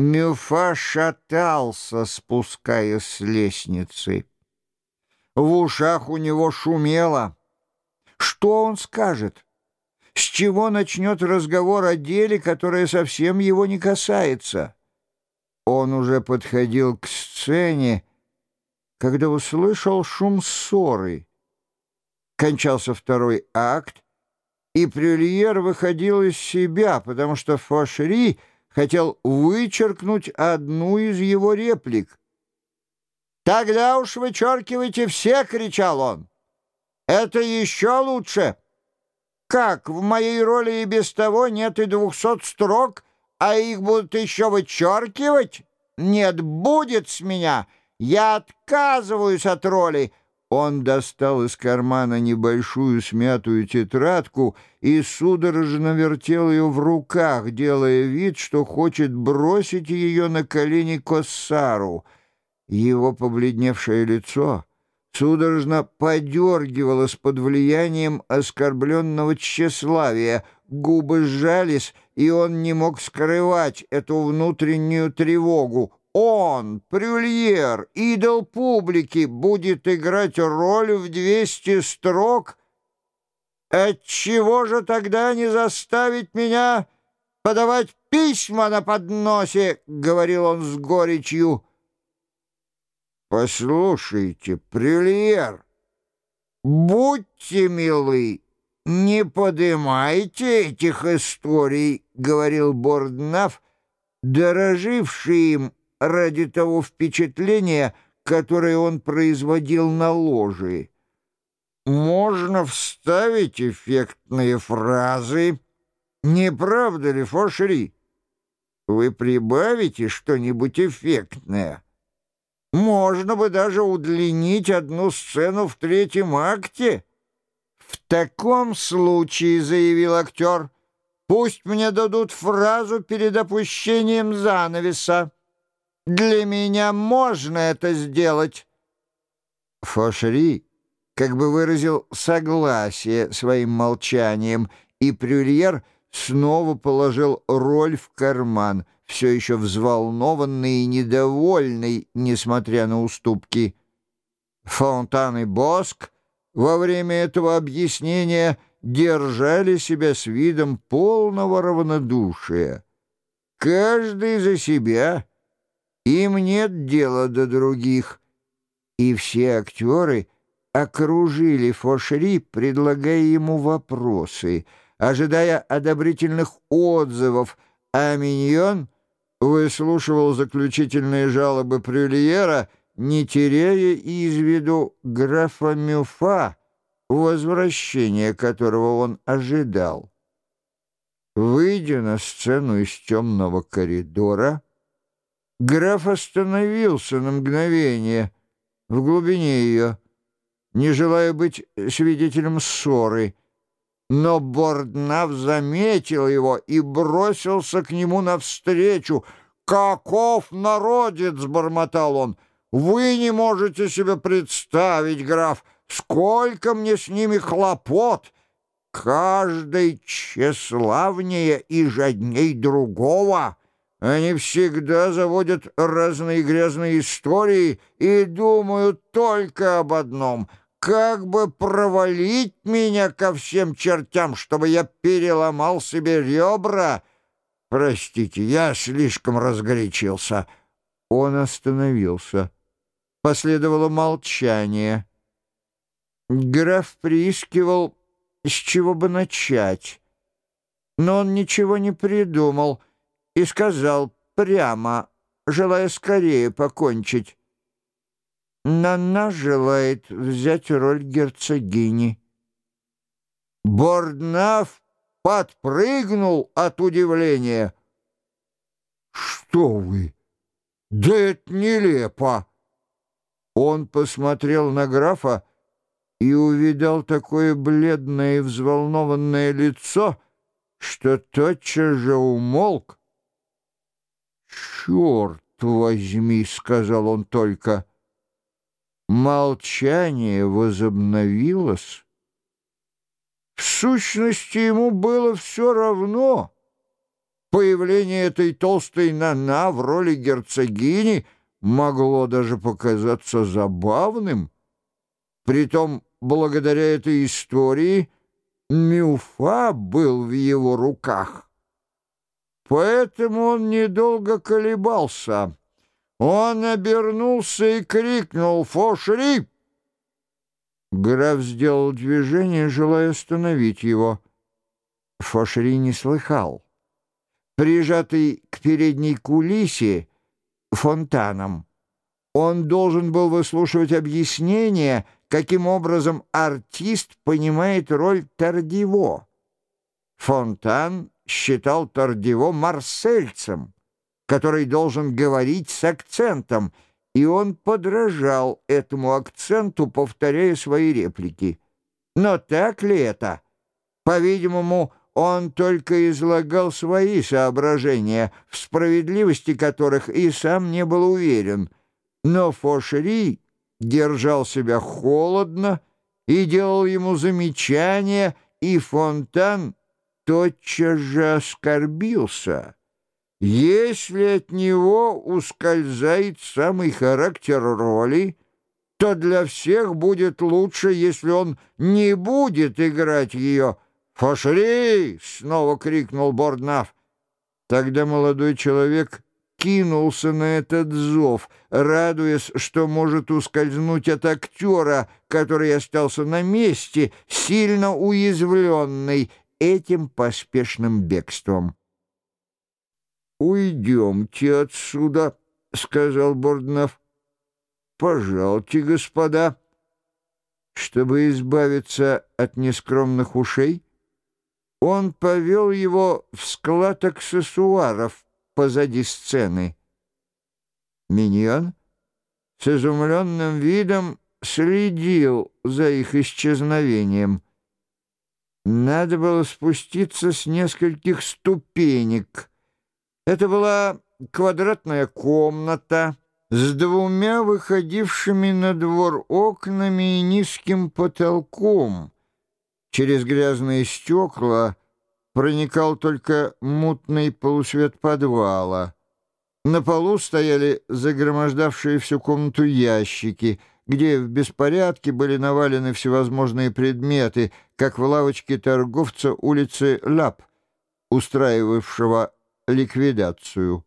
Мюфа шатался, спускаясь с лестницы. В ушах у него шумело. Что он скажет? С чего начнет разговор о деле, которое совсем его не касается? Он уже подходил к сцене, когда услышал шум ссоры. Кончался второй акт, и Прюльер выходил из себя, потому что Фошри хотел вычеркнуть одну из его реплик. «Тогда уж вычеркивайте все!» — кричал он. «Это еще лучше! Как, в моей роли и без того нет и двухсот строк, а их будут еще вычеркивать? Нет, будет с меня! Я отказываюсь от роли!» Он достал из кармана небольшую смятую тетрадку и судорожно вертел ее в руках, делая вид, что хочет бросить ее на колени Коссару. Его побледневшее лицо судорожно подергивалось под влиянием оскорбленного тщеславия, губы сжались, и он не мог скрывать эту внутреннюю тревогу. Он, Прюльер, идол публики, будет играть роль в двести строк? Отчего же тогда не заставить меня подавать письма на подносе, — говорил он с горечью. Послушайте, Прюльер, будьте милы, не подымайте этих историй, — говорил Борднаф, дороживший им ради того впечатления, которое он производил на ложе. Можно вставить эффектные фразы. Не правда ли, Фошери? Вы прибавите что-нибудь эффектное. Можно бы даже удлинить одну сцену в третьем акте. В таком случае, — заявил актер, — пусть мне дадут фразу перед опущением занавеса. Для меня можно это сделать. Фошери как бы выразил согласие своим молчанием, и Прюльер снова положил роль в карман, все еще взволнованный и недовольный, несмотря на уступки. Фонтан и Боск во время этого объяснения держали себя с видом полного равнодушия. Каждый за себя — им нет дела до других. И все актеры окружили Фошри, предлагая ему вопросы, ожидая одобрительных отзывов, а Миньон выслушивал заключительные жалобы Прюльера, не теряя из виду графа Мюфа, возвращения которого он ожидал. Выйдя на сцену из темного коридора, Граф остановился на мгновение в глубине ее, не желая быть свидетелем ссоры. Но Борднав заметил его и бросился к нему навстречу. «Каков народец!» — бормотал он. «Вы не можете себе представить, граф, сколько мне с ними хлопот! Каждый тщеславнее и жадней другого!» Они всегда заводят разные грязные истории и думают только об одном — как бы провалить меня ко всем чертям, чтобы я переломал себе ребра. Простите, я слишком разгорячился. Он остановился. Последовало молчание. Граф приискивал, с чего бы начать. Но он ничего не придумал — и сказал прямо, желая скорее покончить. Нана желает взять роль герцогини. Борднаф подпрыгнул от удивления. «Что вы? Да это нелепо!» Он посмотрел на графа и увидел такое бледное и взволнованное лицо, что тотчас же умолк, «Черт возьми!» — сказал он только. Молчание возобновилось. В сущности, ему было все равно, Появление этой толстой Нана в роли герцогини могло даже показаться забавным. Притом, благодаря этой истории, Мюфа был в его руках. Поэтому он недолго колебался. Он обернулся и крикнул «Фошри!». Граф сделал движение, желая остановить его. Фошри не слыхал. Прижатый к передней кулисе фонтаном, он должен был выслушивать объяснение, каким образом артист понимает роль Тардиво. Фонтан считал Тардиво марсельцем, который должен говорить с акцентом, и он подражал этому акценту, повторяя свои реплики. Но так ли это? По-видимому, он только излагал свои соображения, в справедливости которых и сам не был уверен. Но Фошери держал себя холодно и делал ему замечания, и Фонтан тотчас же оскорбился. Если от него ускользает самый характер роли, то для всех будет лучше, если он не будет играть ее. «Фошри!» — снова крикнул Борднаф. Тогда молодой человек кинулся на этот зов, радуясь, что может ускользнуть от актера, который остался на месте, сильно уязвленный этим поспешным бегством. «Уйдемте отсюда», — сказал Борднов. «Пожалуйте, господа». Чтобы избавиться от нескромных ушей, он повел его в склад аксессуаров позади сцены. Миньон с изумленным видом следил за их исчезновением — надо было спуститься с нескольких ступенек. Это была квадратная комната с двумя выходившими на двор окнами и низким потолком. Через грязные стекла проникал только мутный полусвет подвала. На полу стояли загромождавшие всю комнату ящики — где в беспорядке были навалены всевозможные предметы, как в лавочке торговца улицы Лап, устраивавшего ликвидацию.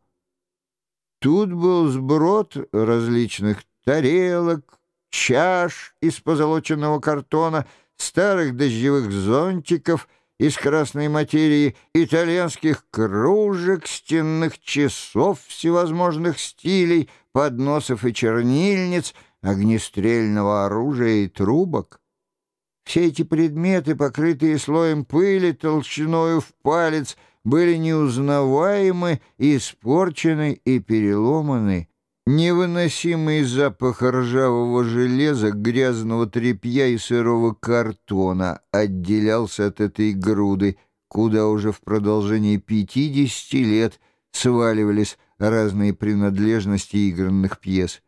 Тут был сброд различных тарелок, чаш из позолоченного картона, старых дождевых зонтиков из красной материи, итальянских кружек, стенных часов всевозможных стилей, подносов и чернильниц — огнестрельного оружия и трубок. Все эти предметы, покрытые слоем пыли толщиною в палец, были неузнаваемы, испорчены и переломаны. Невыносимый запах ржавого железа, грязного тряпья и сырого картона отделялся от этой груды, куда уже в продолжении пятидесяти лет сваливались разные принадлежности игранных пьес.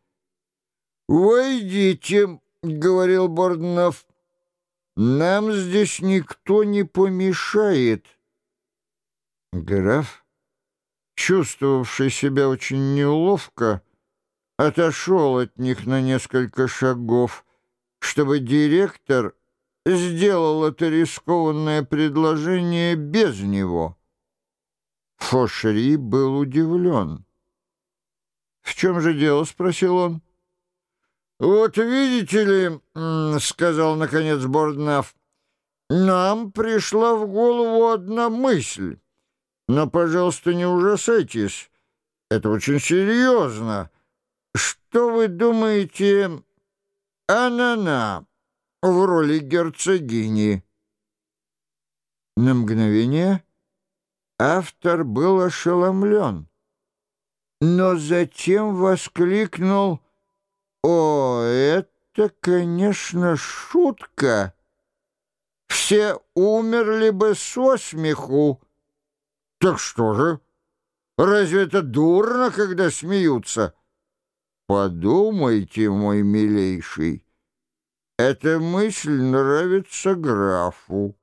«Войдите», — говорил Борднов. «Нам здесь никто не помешает». Граф, чувствовавший себя очень неловко, отошел от них на несколько шагов, чтобы директор сделал это рискованное предложение без него. Фошри был удивлен. «В чем же дело?» — спросил он. «Вот видите ли, — сказал, наконец, Борднаф, — нам пришла в голову одна мысль. Но, пожалуйста, не ужасайтесь. Это очень серьезно. Что вы думаете о Нана в роли герцогини?» На мгновение автор был ошеломлен, но затем воскликнул — о, это, конечно, шутка. Все умерли бы со смеху. Так что же? Разве это дурно, когда смеются? Подумайте, мой милейший, эта мысль нравится графу.